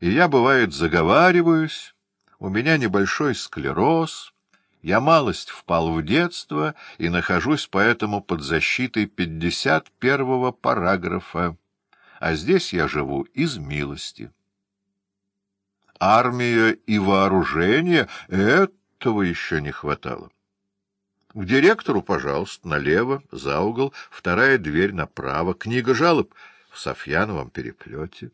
и я, бывает, заговариваюсь, у меня небольшой склероз, я малость впал в детство и нахожусь поэтому под защитой пятьдесят первого параграфа, а здесь я живу из милости. Армия и вооружение — этого еще не хватало. К директору, пожалуйста, налево, за угол, вторая дверь направо, книга жалоб в Софьяновом переплете.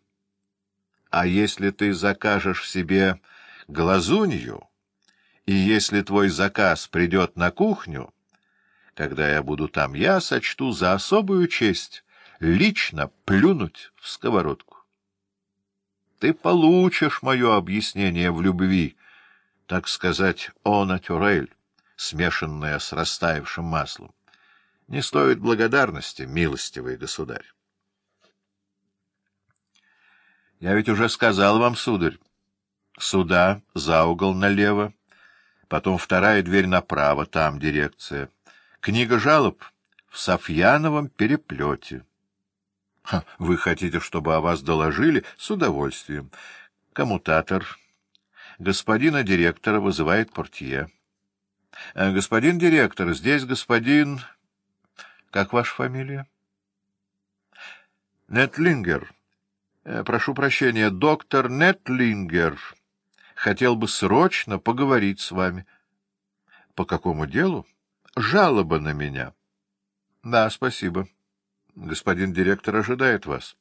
А если ты закажешь себе глазунью, и если твой заказ придет на кухню, когда я буду там, я сочту за особую честь лично плюнуть в сковородку. Ты получишь мое объяснение в любви, так сказать, о натюрель смешанная с растаявшим маслом. Не стоит благодарности, милостивый государь. Я ведь уже сказал вам, сударь, сюда, за угол налево, потом вторая дверь направо, там дирекция. Книга жалоб в Софьяновом переплете. Вы хотите, чтобы о вас доложили? С удовольствием. Коммутатор. Господина директора вызывает портье. Э, — Господин директор, здесь господин... Как ваша фамилия? — Нетлингер. Э, — Прошу прощения, доктор Нетлингер. Хотел бы срочно поговорить с вами. — По какому делу? — Жалоба на меня. — Да, спасибо. Господин директор ожидает вас.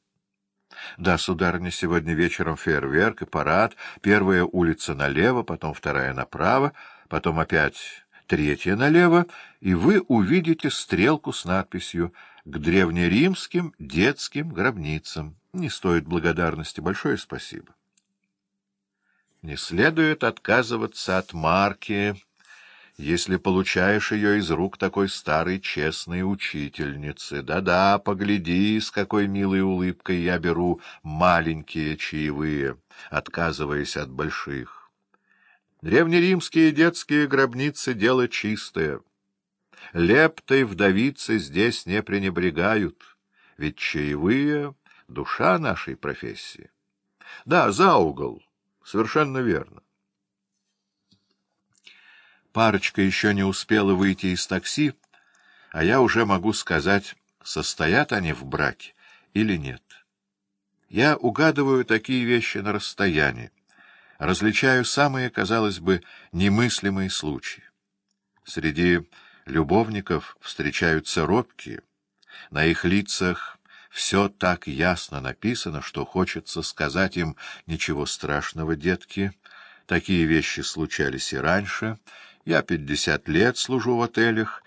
— Да, сударыня, сегодня вечером фейерверк и парад. Первая улица налево, потом вторая направо потом опять третья налево, и вы увидите стрелку с надписью «К древнеримским детским гробницам». Не стоит благодарности. Большое спасибо. Не следует отказываться от марки, если получаешь ее из рук такой старой честной учительницы. Да-да, погляди, с какой милой улыбкой я беру маленькие чаевые, отказываясь от больших. Древнеримские детские гробницы — дело чистое. Лептой вдовицы здесь не пренебрегают, ведь чаевые — душа нашей профессии. Да, за угол, совершенно верно. Парочка еще не успела выйти из такси, а я уже могу сказать, состоят они в браке или нет. Я угадываю такие вещи на расстоянии различаю самые, казалось бы, немыслимые случаи. Среди любовников встречаются робкие, на их лицах все так ясно написано, что хочется сказать им «Ничего страшного, детки, такие вещи случались и раньше, я пятьдесят лет служу в отелях,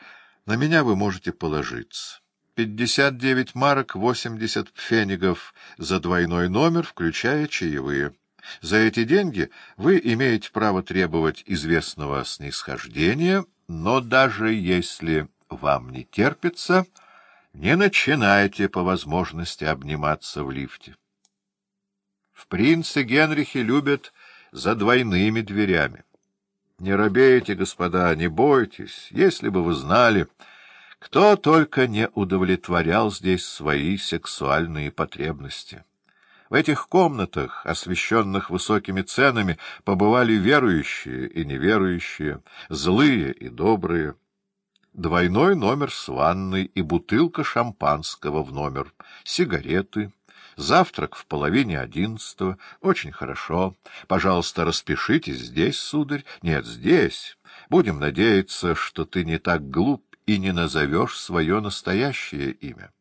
на меня вы можете положиться». Пятьдесят девять марок, восемьдесят пфенигов за двойной номер, включая чаевые. За эти деньги вы имеете право требовать известного снисхождения, но даже если вам не терпится, не начинайте по возможности обниматься в лифте. В принце Генрихе любят за двойными дверями. Не робейте, господа, не бойтесь, если бы вы знали, кто только не удовлетворял здесь свои сексуальные потребности. В этих комнатах, освещенных высокими ценами, побывали верующие и неверующие, злые и добрые. Двойной номер с ванной и бутылка шампанского в номер, сигареты, завтрак в половине одиннадцатого. Очень хорошо. Пожалуйста, распишитесь здесь, сударь. Нет, здесь. Будем надеяться, что ты не так глуп и не назовешь свое настоящее имя.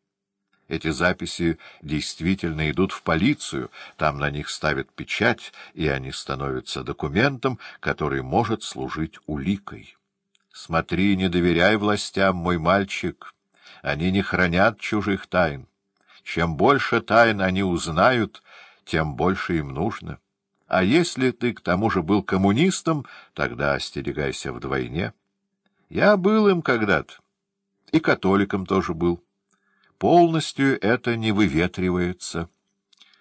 Эти записи действительно идут в полицию, там на них ставят печать, и они становятся документом, который может служить уликой. Смотри, не доверяй властям, мой мальчик, они не хранят чужих тайн. Чем больше тайн они узнают, тем больше им нужно. А если ты к тому же был коммунистом, тогда остерегайся вдвойне. Я был им когда-то, и католиком тоже был полностью это не выветривается.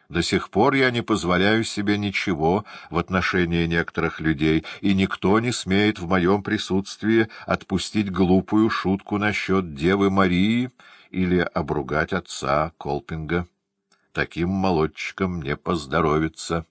До сих пор я не позволяю себе ничего в отношении некоторых людей, и никто не смеет в моем присутствии отпустить глупую шутку насчет Девы Марии или обругать отца Колпинга. Таким молодчикам не поздоровится.